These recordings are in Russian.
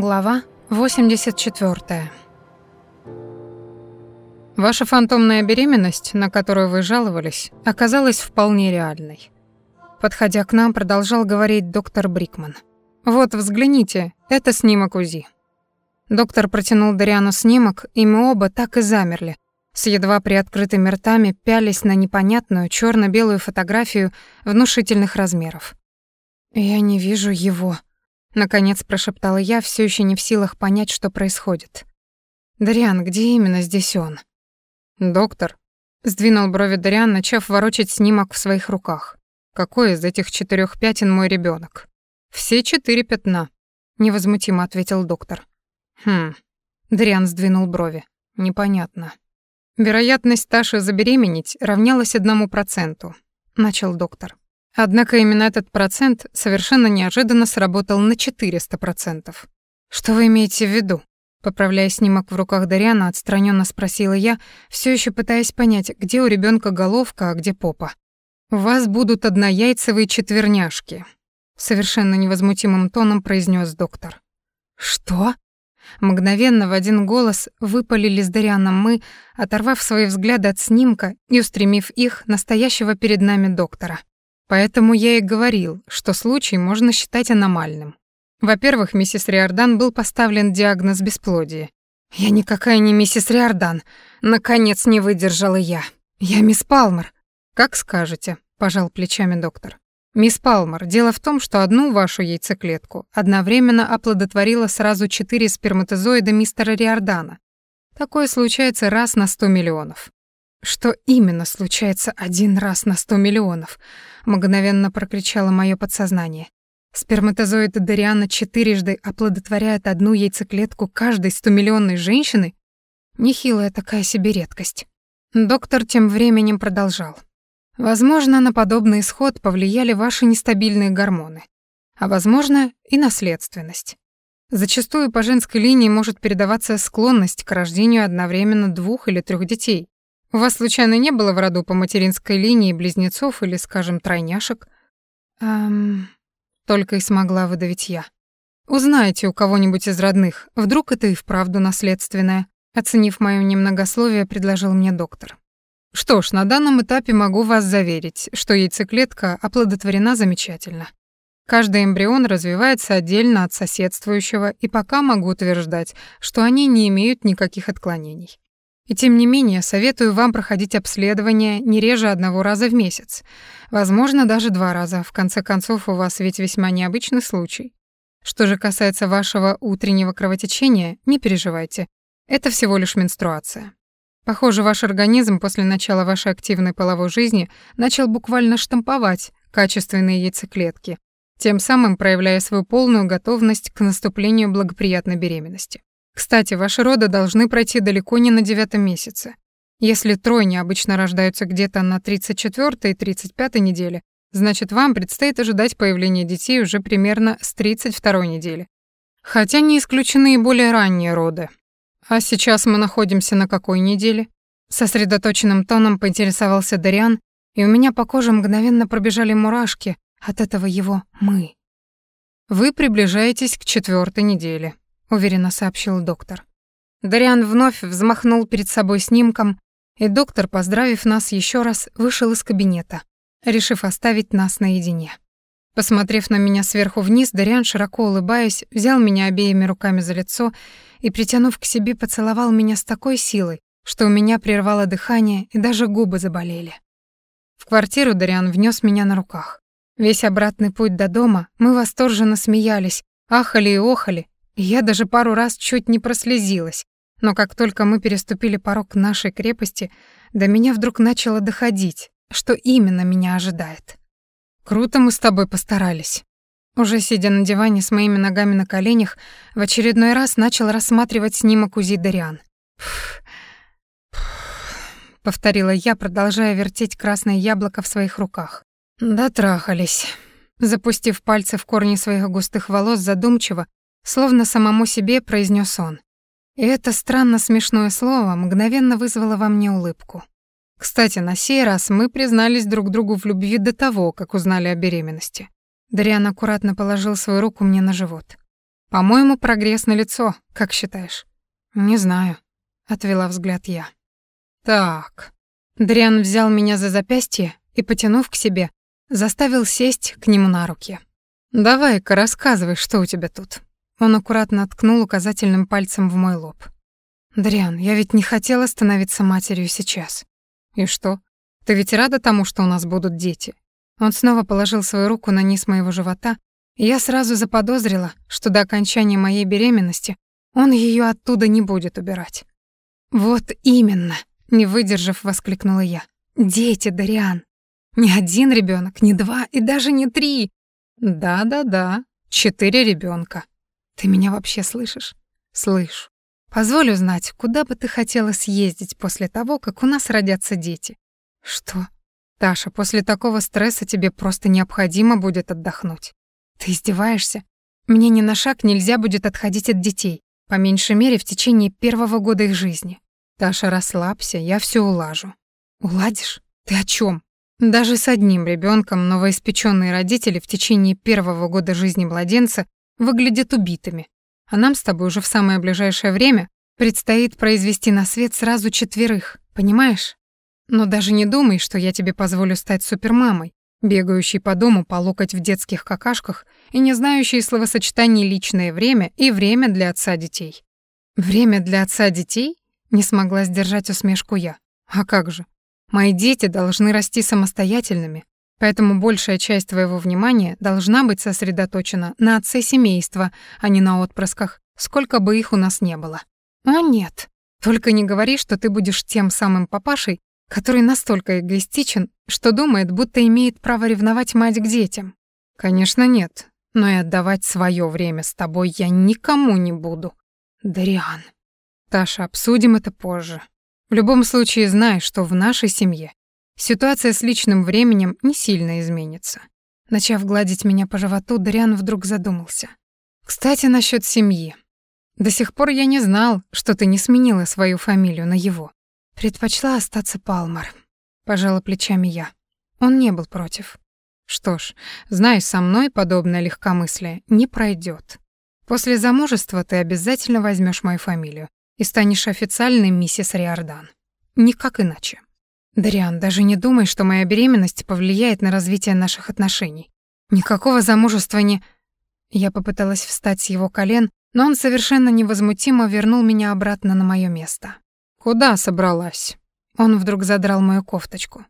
Глава 84. Ваша фантомная беременность, на которую вы жаловались, оказалась вполне реальной. Подходя к нам, продолжал говорить доктор Брикман. Вот, взгляните, это снимок УЗИ. Доктор протянул Дариану снимок, и мы оба так и замерли, с едва приоткрытыми ртами пялись на непонятную черно белую фотографию внушительных размеров. «Я не вижу его», — наконец прошептала я, все еще не в силах понять, что происходит. «Дариан, где именно здесь он?» «Доктор», — сдвинул брови Дариан, начав ворочать снимок в своих руках. «Какой из этих четырех пятен мой ребенок? «Все четыре пятна», — невозмутимо ответил доктор. «Хм...» — Дариан сдвинул брови. «Непонятно». «Вероятность Таши забеременеть равнялась одному проценту», — начал доктор. Однако именно этот процент совершенно неожиданно сработал на 400%. «Что вы имеете в виду?» Поправляя снимок в руках Дариана, отстраненно спросила я, все еще пытаясь понять, где у ребенка головка, а где попа. «У вас будут однояйцевые четверняшки», — совершенно невозмутимым тоном произнес доктор. «Что?» Мгновенно в один голос выпалили с Дарианом мы, оторвав свои взгляды от снимка и устремив их настоящего перед нами доктора. Поэтому я и говорил, что случай можно считать аномальным. Во-первых, миссис Риордан был поставлен диагноз бесплодия. «Я никакая не миссис Риордан», — наконец не выдержала я. «Я мисс Палмер». «Как скажете», — пожал плечами доктор. «Мисс Палмер, дело в том, что одну вашу яйцеклетку одновременно оплодотворило сразу четыре сперматозоида мистера Риордана. Такое случается раз на сто миллионов». «Что именно случается один раз на сто миллионов?» — мгновенно прокричало мое подсознание. Сперматозоид Дариана четырежды оплодотворяет одну яйцеклетку каждой стомиллионной женщины? Нехилая такая себе редкость. Доктор тем временем продолжал. Возможно, на подобный исход повлияли ваши нестабильные гормоны, а возможно и наследственность. Зачастую по женской линии может передаваться склонность к рождению одновременно двух или трех детей. У вас случайно не было в роду по материнской линии близнецов или, скажем, тройняшек? Эм, только и смогла выдавить я. Узнайте у кого-нибудь из родных, вдруг это и вправду наследственное. Оценив моё немногословие, предложил мне доктор. Что ж, на данном этапе могу вас заверить, что яйцеклетка оплодотворена замечательно. Каждый эмбрион развивается отдельно от соседствующего, и пока могу утверждать, что они не имеют никаких отклонений. И тем не менее, советую вам проходить обследование не реже одного раза в месяц. Возможно, даже два раза. В конце концов, у вас ведь весьма необычный случай. Что же касается вашего утреннего кровотечения, не переживайте. Это всего лишь менструация. Похоже, ваш организм после начала вашей активной половой жизни начал буквально штамповать качественные яйцеклетки, тем самым проявляя свою полную готовность к наступлению благоприятной беременности. Кстати, ваши роды должны пройти далеко не на девятом месяце. Если тройни обычно рождаются где-то на 34 и 35 неделе, значит, вам предстоит ожидать появления детей уже примерно с 32 недели. Хотя не исключены и более ранние роды, «А сейчас мы находимся на какой неделе?» Сосредоточенным тоном поинтересовался Дариан, и у меня по коже мгновенно пробежали мурашки от этого его «мы». «Вы приближаетесь к четвертой неделе», — уверенно сообщил доктор. Дариан вновь взмахнул перед собой снимком, и доктор, поздравив нас еще раз, вышел из кабинета, решив оставить нас наедине. Посмотрев на меня сверху вниз, Дариан, широко улыбаясь, взял меня обеими руками за лицо и, притянув к себе, поцеловал меня с такой силой, что у меня прервало дыхание и даже губы заболели. В квартиру Дариан внес меня на руках. Весь обратный путь до дома мы восторженно смеялись, ахали и охали, я даже пару раз чуть не прослезилась. Но как только мы переступили порог нашей крепости, до меня вдруг начало доходить, что именно меня ожидает. Круто мы с тобой постарались. Уже сидя на диване с моими ногами на коленях, в очередной раз начал рассматривать снимок УЗИ Дариан. повторила я, продолжая вертеть красное яблоко в своих руках. Дотрахались. Запустив пальцы в корни своих густых волос задумчиво, словно самому себе произнес он. И это странно смешное слово мгновенно вызвало во мне улыбку. Кстати, на сей раз мы признались друг другу в любви до того, как узнали о беременности. Дариан аккуратно положил свою руку мне на живот. По-моему, прогресс налицо, как считаешь? Не знаю, отвела взгляд я. Так. Дриан взял меня за запястье и, потянув к себе, заставил сесть к нему на руки. Давай-ка рассказывай, что у тебя тут. Он аккуратно ткнул указательным пальцем в мой лоб. Дриан, я ведь не хотела становиться матерью сейчас. И что? Ты ведь рада тому, что у нас будут дети? Он снова положил свою руку на низ моего живота я сразу заподозрила, что до окончания моей беременности он ее оттуда не будет убирать. «Вот именно!» — не выдержав, воскликнула я. «Дети, Дариан! Не один ребенок, не два и даже не три!» «Да-да-да, четыре ребенка. Ты меня вообще слышишь?» «Слышу. Позволь узнать, куда бы ты хотела съездить после того, как у нас родятся дети?» «Что?» «Таша, после такого стресса тебе просто необходимо будет отдохнуть. Ты издеваешься? Мне ни на шаг нельзя будет отходить от детей, по меньшей мере в течение первого года их жизни. Таша, расслабься, я все улажу. Уладишь? Ты о чем? Даже с одним ребенком новоиспеченные родители в течение первого года жизни младенца выглядят убитыми. А нам с тобой уже в самое ближайшее время предстоит произвести на свет сразу четверых, понимаешь? Но даже не думай, что я тебе позволю стать супермамой, бегающий по дому по локоть в детских какашках и не знающий словосочетаний «личное время» и «время для отца детей». «Время для отца детей?» — не смогла сдержать усмешку я. «А как же? Мои дети должны расти самостоятельными, поэтому большая часть твоего внимания должна быть сосредоточена на отце семейства, а не на отпрысках, сколько бы их у нас не было». «О нет, только не говори, что ты будешь тем самым папашей, который настолько эгоистичен, что думает, будто имеет право ревновать мать к детям. Конечно, нет, но и отдавать свое время с тобой я никому не буду. Дариан. Таша, обсудим это позже. В любом случае, знай, что в нашей семье ситуация с личным временем не сильно изменится. Начав гладить меня по животу, Дариан вдруг задумался. Кстати, насчет семьи. До сих пор я не знал, что ты не сменила свою фамилию на его. Предпочла остаться Палмар. Пожала плечами я. Он не был против. Что ж, знай, со мной подобное легкомыслие не пройдет. После замужества ты обязательно возьмешь мою фамилию и станешь официальной миссис Риордан. Никак иначе. Дариан, даже не думай, что моя беременность повлияет на развитие наших отношений. Никакого замужества не... Я попыталась встать с его колен, но он совершенно невозмутимо вернул меня обратно на мое место. «Куда собралась?» Он вдруг задрал мою кофточку.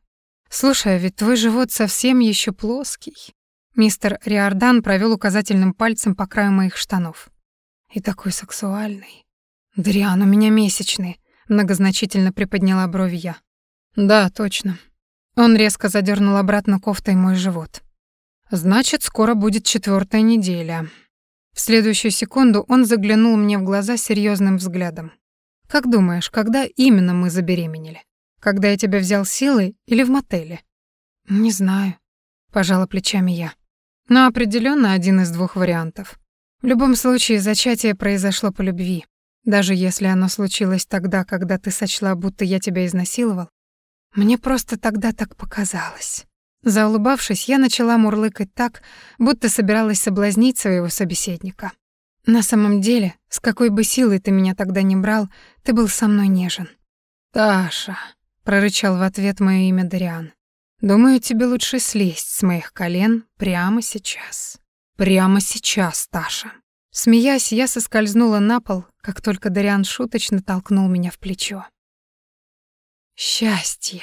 «Слушай, а ведь твой живот совсем еще плоский». Мистер Риордан провел указательным пальцем по краю моих штанов. «И такой сексуальный». «Дриан, у меня месячные», — многозначительно приподняла брови я. «Да, точно». Он резко задернул обратно кофтой мой живот. «Значит, скоро будет четвертая неделя». В следующую секунду он заглянул мне в глаза серьезным взглядом. Как думаешь, когда именно мы забеременели? Когда я тебя взял силой или в мотеле? Не знаю, пожала плечами я. Но определенно один из двух вариантов. В любом случае, зачатие произошло по любви. Даже если оно случилось тогда, когда ты сочла, будто я тебя изнасиловал, мне просто тогда так показалось. Заулыбавшись, я начала мурлыкать так, будто собиралась соблазнить своего собеседника. На самом деле, с какой бы силой ты меня тогда не брал, ты был со мной нежен. Таша, прорычал в ответ моё имя Дариан. Думаю, тебе лучше слезть с моих колен прямо сейчас. Прямо сейчас, Таша. Смеясь, я соскользнула на пол, как только Дариан шуточно толкнул меня в плечо. Счастье.